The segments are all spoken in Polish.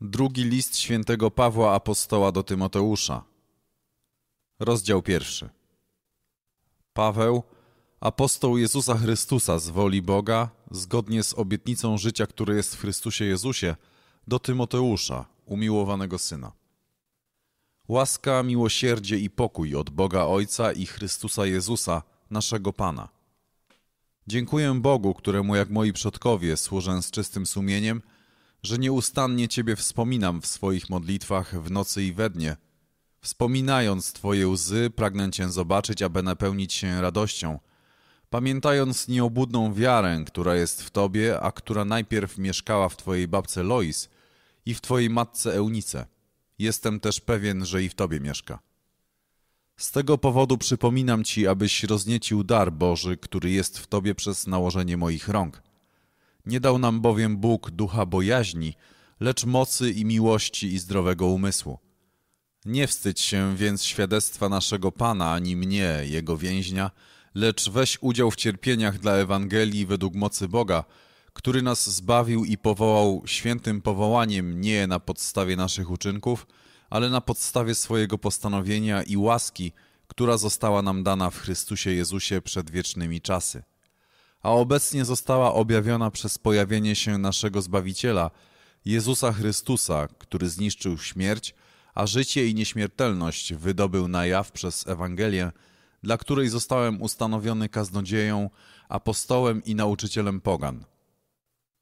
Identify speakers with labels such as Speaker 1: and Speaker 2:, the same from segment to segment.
Speaker 1: Drugi list świętego Pawła Apostoła do Tymoteusza. Rozdział pierwszy. Paweł, apostoł Jezusa Chrystusa z woli Boga, zgodnie z obietnicą życia, które jest w Chrystusie Jezusie, do Tymoteusza, umiłowanego syna. Łaska, miłosierdzie i pokój od Boga Ojca i Chrystusa Jezusa, naszego Pana. Dziękuję Bogu, któremu jak moi przodkowie służę z czystym sumieniem – że nieustannie Ciebie wspominam w swoich modlitwach w nocy i we dnie. Wspominając Twoje łzy, pragnę Cię zobaczyć, aby napełnić się radością. Pamiętając nieobudną wiarę, która jest w Tobie, a która najpierw mieszkała w Twojej babce Lois i w Twojej matce Eunice. Jestem też pewien, że i w Tobie mieszka. Z tego powodu przypominam Ci, abyś rozniecił dar Boży, który jest w Tobie przez nałożenie moich rąk – nie dał nam bowiem Bóg ducha bojaźni, lecz mocy i miłości i zdrowego umysłu. Nie wstydź się więc świadectwa naszego Pana, ani mnie, Jego więźnia, lecz weź udział w cierpieniach dla Ewangelii według mocy Boga, który nas zbawił i powołał świętym powołaniem nie na podstawie naszych uczynków, ale na podstawie swojego postanowienia i łaski, która została nam dana w Chrystusie Jezusie przed wiecznymi czasy a obecnie została objawiona przez pojawienie się naszego Zbawiciela, Jezusa Chrystusa, który zniszczył śmierć, a życie i nieśmiertelność wydobył na jaw przez Ewangelię, dla której zostałem ustanowiony kaznodzieją, apostołem i nauczycielem pogan.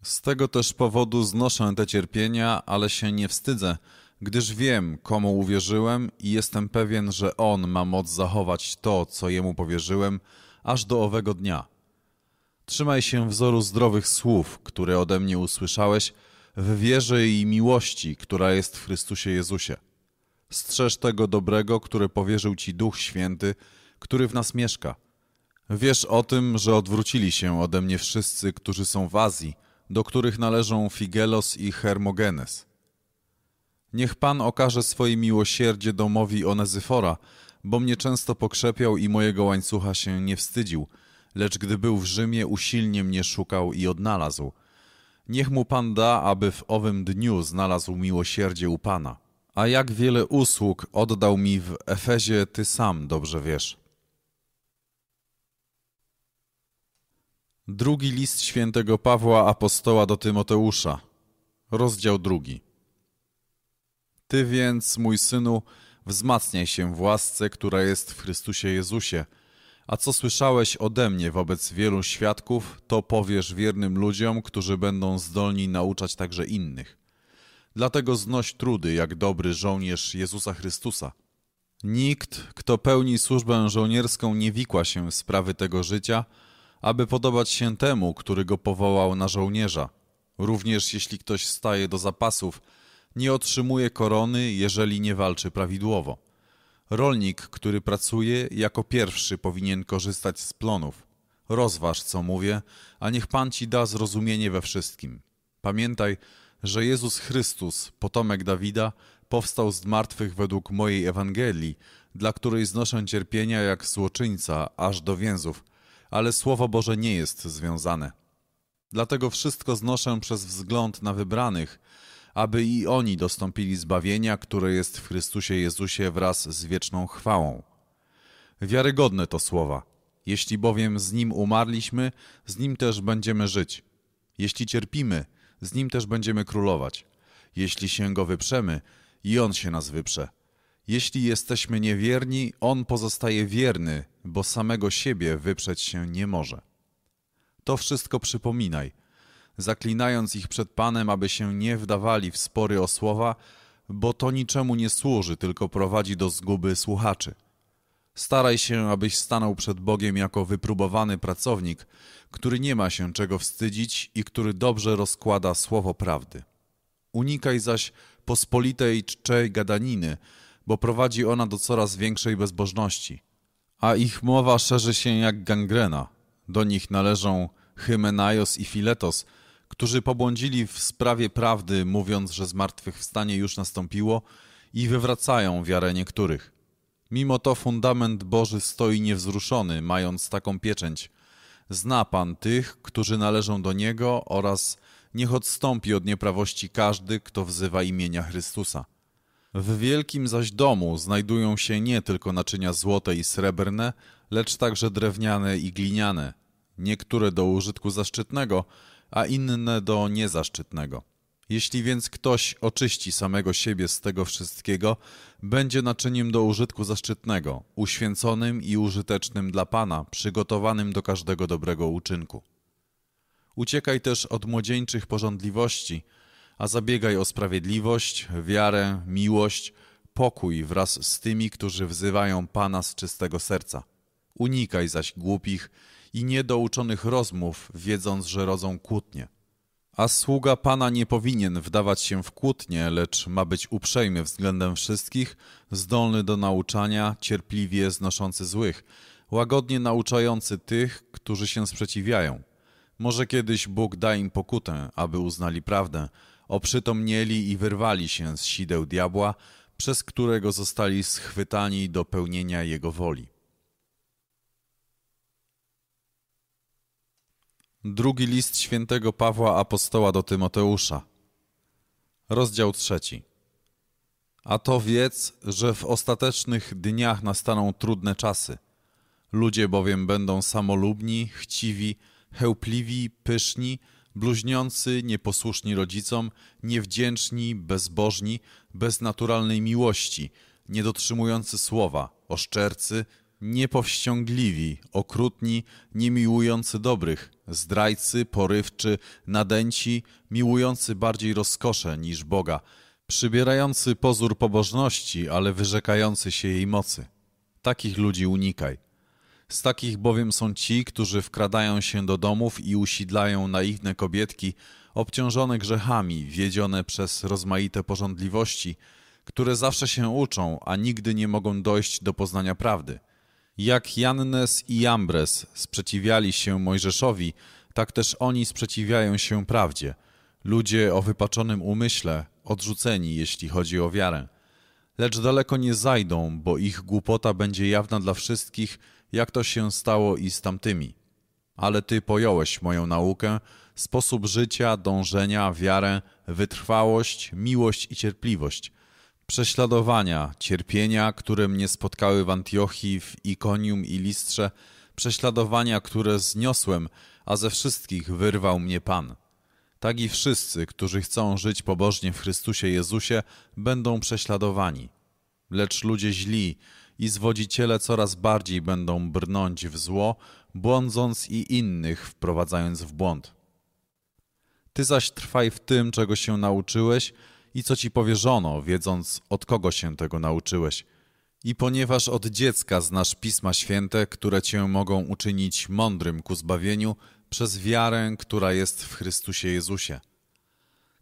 Speaker 1: Z tego też powodu znoszę te cierpienia, ale się nie wstydzę, gdyż wiem, komu uwierzyłem i jestem pewien, że On ma moc zachować to, co Jemu powierzyłem, aż do owego dnia. Trzymaj się wzoru zdrowych słów, które ode mnie usłyszałeś, w wierze i miłości, która jest w Chrystusie Jezusie. Strzeż tego dobrego, które powierzył Ci Duch Święty, który w nas mieszka. Wiesz o tym, że odwrócili się ode mnie wszyscy, którzy są w Azji, do których należą Figelos i Hermogenes. Niech Pan okaże swoje miłosierdzie domowi Onezyfora, bo mnie często pokrzepiał i mojego łańcucha się nie wstydził – lecz gdy był w Rzymie, usilnie mnie szukał i odnalazł. Niech mu Pan da, aby w owym dniu znalazł miłosierdzie u Pana. A jak wiele usług oddał mi w Efezie, Ty sam dobrze wiesz. Drugi list świętego Pawła Apostoła do Tymoteusza, rozdział drugi. Ty więc, mój synu, wzmacniaj się w łasce, która jest w Chrystusie Jezusie – a co słyszałeś ode mnie wobec wielu świadków, to powiesz wiernym ludziom, którzy będą zdolni nauczać także innych. Dlatego znoś trudy, jak dobry żołnierz Jezusa Chrystusa. Nikt, kto pełni służbę żołnierską, nie wikła się w sprawy tego życia, aby podobać się temu, który go powołał na żołnierza. Również jeśli ktoś staje do zapasów, nie otrzymuje korony, jeżeli nie walczy prawidłowo. Rolnik, który pracuje, jako pierwszy powinien korzystać z plonów. Rozważ, co mówię, a niech Pan ci da zrozumienie we wszystkim. Pamiętaj, że Jezus Chrystus, potomek Dawida, powstał z martwych według mojej Ewangelii, dla której znoszę cierpienia jak złoczyńca aż do więzów, ale Słowo Boże nie jest związane. Dlatego wszystko znoszę przez wzgląd na wybranych, aby i oni dostąpili zbawienia, które jest w Chrystusie Jezusie wraz z wieczną chwałą. Wiarygodne to słowa. Jeśli bowiem z Nim umarliśmy, z Nim też będziemy żyć. Jeśli cierpimy, z Nim też będziemy królować. Jeśli się Go wyprzemy, i On się nas wyprze. Jeśli jesteśmy niewierni, On pozostaje wierny, bo samego siebie wyprzeć się nie może. To wszystko przypominaj – zaklinając ich przed Panem, aby się nie wdawali w spory o słowa, bo to niczemu nie służy, tylko prowadzi do zguby słuchaczy. Staraj się, abyś stanął przed Bogiem jako wypróbowany pracownik, który nie ma się czego wstydzić i który dobrze rozkłada słowo prawdy. Unikaj zaś pospolitej czczej gadaniny, bo prowadzi ona do coraz większej bezbożności, a ich mowa szerzy się jak gangrena. Do nich należą Hymenaios i Filetos, którzy pobłądzili w sprawie prawdy, mówiąc, że zmartwychwstanie już nastąpiło i wywracają wiarę niektórych. Mimo to fundament Boży stoi niewzruszony, mając taką pieczęć. Zna Pan tych, którzy należą do Niego oraz Niech odstąpi od nieprawości każdy, kto wzywa imienia Chrystusa. W wielkim zaś domu znajdują się nie tylko naczynia złote i srebrne, lecz także drewniane i gliniane, niektóre do użytku zaszczytnego, a inne do niezaszczytnego. Jeśli więc ktoś oczyści samego siebie z tego wszystkiego, będzie naczyniem do użytku zaszczytnego, uświęconym i użytecznym dla Pana, przygotowanym do każdego dobrego uczynku. Uciekaj też od młodzieńczych porządliwości, a zabiegaj o sprawiedliwość, wiarę, miłość, pokój wraz z tymi, którzy wzywają Pana z czystego serca. Unikaj zaś głupich i niedouczonych rozmów, wiedząc, że rodzą kłótnie. A sługa Pana nie powinien wdawać się w kłótnie, lecz ma być uprzejmy względem wszystkich, zdolny do nauczania, cierpliwie znoszący złych, łagodnie nauczający tych, którzy się sprzeciwiają. Może kiedyś Bóg da im pokutę, aby uznali prawdę, oprzytomnieli i wyrwali się z sideł diabła, przez którego zostali schwytani do pełnienia Jego woli. Drugi list świętego Pawła Apostoła do Tymoteusza. Rozdział trzeci. A to wiedz, że w ostatecznych dniach nastaną trudne czasy. Ludzie bowiem będą samolubni, chciwi, chełpliwi, pyszni, bluźniący, nieposłuszni rodzicom, niewdzięczni, bezbożni, bez naturalnej miłości, niedotrzymujący słowa, oszczercy, niepowściągliwi, okrutni, niemiłujący dobrych, zdrajcy, porywczy, nadęci, miłujący bardziej rozkosze niż Boga, przybierający pozór pobożności, ale wyrzekający się jej mocy. Takich ludzi unikaj. Z takich bowiem są ci, którzy wkradają się do domów i usidlają naiwne kobietki, obciążone grzechami, wiedzione przez rozmaite porządliwości, które zawsze się uczą, a nigdy nie mogą dojść do poznania prawdy. Jak Jannes i Jambres sprzeciwiali się Mojżeszowi, tak też oni sprzeciwiają się prawdzie. Ludzie o wypaczonym umyśle, odrzuceni, jeśli chodzi o wiarę. Lecz daleko nie zajdą, bo ich głupota będzie jawna dla wszystkich, jak to się stało i z tamtymi. Ale Ty pojąłeś moją naukę, sposób życia, dążenia, wiarę, wytrwałość, miłość i cierpliwość, prześladowania, cierpienia, które mnie spotkały w Antiochii, w Ikonium i Listrze, prześladowania, które zniosłem, a ze wszystkich wyrwał mnie Pan. Tak i wszyscy, którzy chcą żyć pobożnie w Chrystusie Jezusie, będą prześladowani. Lecz ludzie źli i zwodziciele coraz bardziej będą brnąć w zło, błądząc i innych wprowadzając w błąd. Ty zaś trwaj w tym, czego się nauczyłeś i co ci powierzono, wiedząc od kogo się tego nauczyłeś. I ponieważ od dziecka znasz Pisma Święte, które cię mogą uczynić mądrym ku zbawieniu przez wiarę, która jest w Chrystusie Jezusie.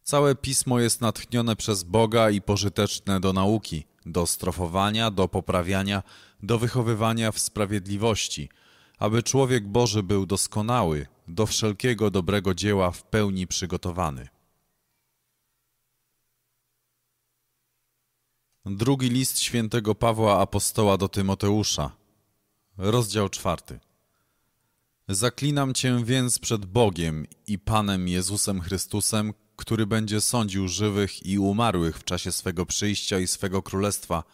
Speaker 1: Całe Pismo jest natchnione przez Boga i pożyteczne do nauki, do strofowania, do poprawiania, do wychowywania w sprawiedliwości, aby człowiek Boży był doskonały, do wszelkiego dobrego dzieła w pełni przygotowany. Drugi list świętego Pawła Apostoła do Tymoteusza, rozdział czwarty. Zaklinam cię więc przed Bogiem i Panem Jezusem Chrystusem, który będzie sądził żywych i umarłych w czasie swego przyjścia i swego królestwa.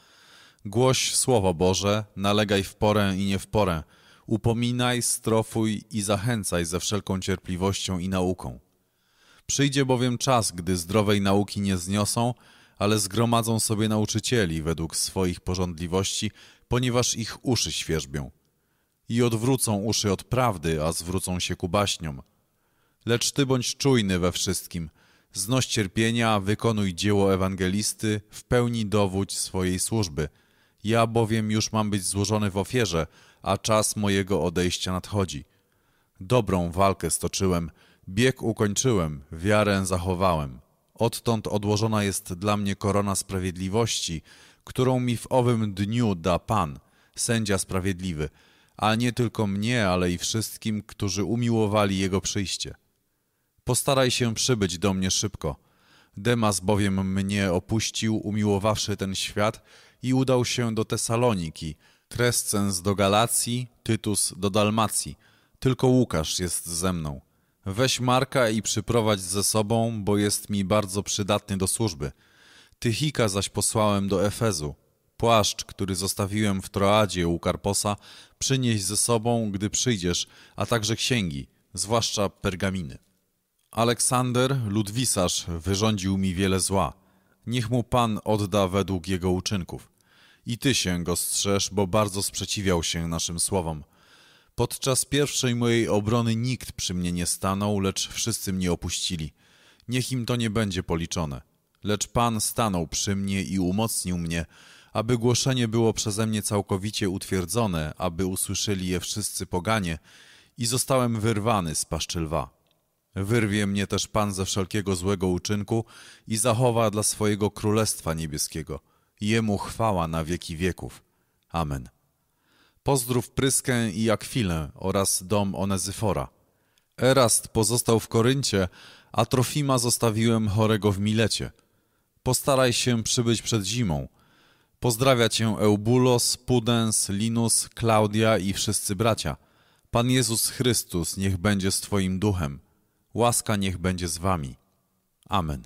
Speaker 1: Głoś Słowo Boże, nalegaj w porę i nie w porę, upominaj, strofuj i zachęcaj ze wszelką cierpliwością i nauką. Przyjdzie bowiem czas, gdy zdrowej nauki nie zniosą, ale zgromadzą sobie nauczycieli według swoich porządliwości, ponieważ ich uszy świerzbią. I odwrócą uszy od prawdy, a zwrócą się ku baśniom. Lecz ty bądź czujny we wszystkim, znoś cierpienia, wykonuj dzieło ewangelisty, w pełni dowódź swojej służby. Ja bowiem już mam być złożony w ofierze, a czas mojego odejścia nadchodzi. Dobrą walkę stoczyłem, bieg ukończyłem, wiarę zachowałem. Odtąd odłożona jest dla mnie korona sprawiedliwości, którą mi w owym dniu da Pan, sędzia sprawiedliwy, a nie tylko mnie, ale i wszystkim, którzy umiłowali Jego przyjście. Postaraj się przybyć do mnie szybko. Demas bowiem mnie opuścił, umiłowawszy ten świat i udał się do Tesaloniki, Trescens do Galacji, Tytus do Dalmacji. Tylko Łukasz jest ze mną. Weź Marka i przyprowadź ze sobą, bo jest mi bardzo przydatny do służby. Tychika zaś posłałem do Efezu. Płaszcz, który zostawiłem w Troadzie u Karposa, przynieś ze sobą, gdy przyjdziesz, a także księgi, zwłaszcza pergaminy. Aleksander, ludwisarz, wyrządził mi wiele zła. Niech mu Pan odda według jego uczynków. I ty się go strzeż, bo bardzo sprzeciwiał się naszym słowom. Podczas pierwszej mojej obrony nikt przy mnie nie stanął, lecz wszyscy mnie opuścili. Niech im to nie będzie policzone. Lecz Pan stanął przy mnie i umocnił mnie, aby głoszenie było przeze mnie całkowicie utwierdzone, aby usłyszeli je wszyscy poganie i zostałem wyrwany z paszczy lwa. Wyrwie mnie też Pan ze wszelkiego złego uczynku i zachowa dla swojego Królestwa Niebieskiego. Jemu chwała na wieki wieków. Amen. Pozdrów Pryskę i Akwilę oraz dom Onezyfora. Erast pozostał w Koryncie, a Trofima zostawiłem chorego w Milecie. Postaraj się przybyć przed zimą. Pozdrawia cię Eubulos, Pudens, Linus, Klaudia i wszyscy bracia. Pan Jezus Chrystus niech będzie z twoim duchem. Łaska niech będzie z wami. Amen.